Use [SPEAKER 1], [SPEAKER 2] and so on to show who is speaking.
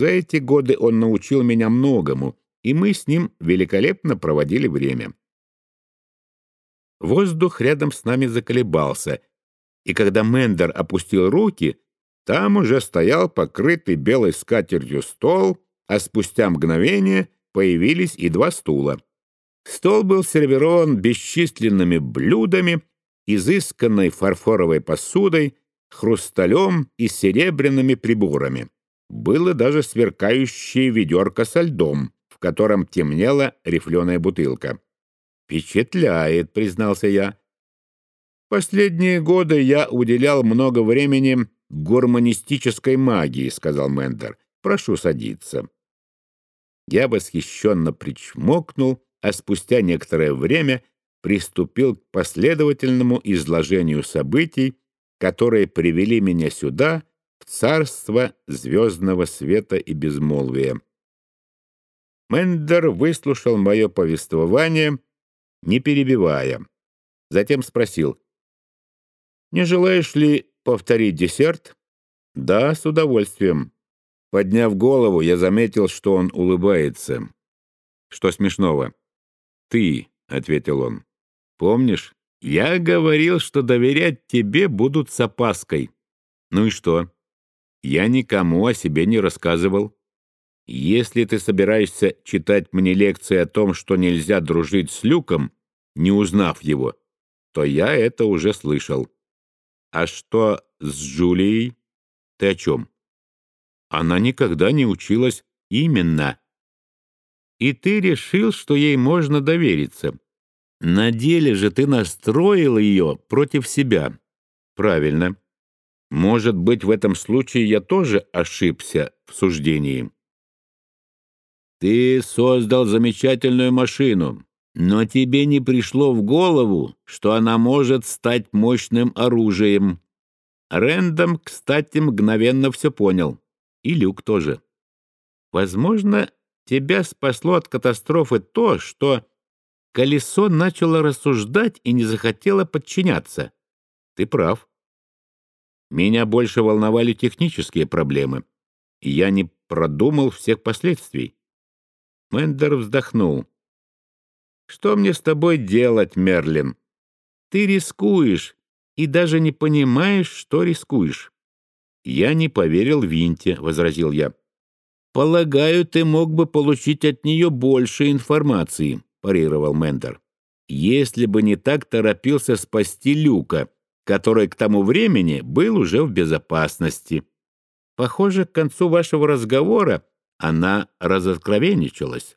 [SPEAKER 1] За эти годы он научил меня многому, и мы с ним великолепно проводили время. Воздух рядом с нами заколебался, и когда Мендер опустил руки, там уже стоял покрытый белой скатертью стол, а спустя мгновение появились и два стула. Стол был сервирован бесчисленными блюдами, изысканной фарфоровой посудой, хрусталем и серебряными приборами. Было даже сверкающее ведерко со льдом, в котором темнела рифленая бутылка. «Впечатляет», — признался я. «Последние годы я уделял много времени гурманистической магии», — сказал Мендер. «Прошу садиться». Я восхищенно причмокнул, а спустя некоторое время приступил к последовательному изложению событий, которые привели меня сюда, царство звездного света и безмолвия. Мендер выслушал мое повествование — не перебивая. Затем спросил, «Не желаешь ли повторить десерт?» «Да, с удовольствием». Подняв голову, я заметил, что он улыбается. «Что смешного?» «Ты», — ответил он. «Помнишь, я говорил, что доверять тебе будут с опаской. Ну и что? Я никому о себе не рассказывал. Если ты собираешься читать мне лекции о том, что нельзя дружить с Люком, не узнав его, то я это уже слышал. А что с Джулией? Ты о чем? Она никогда не училась именно. И ты решил, что ей можно довериться. На деле же ты настроил ее против себя. Правильно. Может быть, в этом случае я тоже ошибся в суждении. Ты создал замечательную машину, но тебе не пришло в голову, что она может стать мощным оружием. Рэндом, кстати, мгновенно все понял. И Люк тоже. Возможно, тебя спасло от катастрофы то, что колесо начало рассуждать и не захотело подчиняться. Ты прав. Меня больше волновали технические проблемы, и я не продумал всех последствий. Мендер вздохнул. «Что мне с тобой делать, Мерлин? Ты рискуешь и даже не понимаешь, что рискуешь». «Я не поверил Винте», — возразил я. «Полагаю, ты мог бы получить от нее больше информации», — парировал Мендер. «Если бы не так торопился спасти Люка, который к тому времени был уже в безопасности. Похоже, к концу вашего разговора она разоткровенничалась.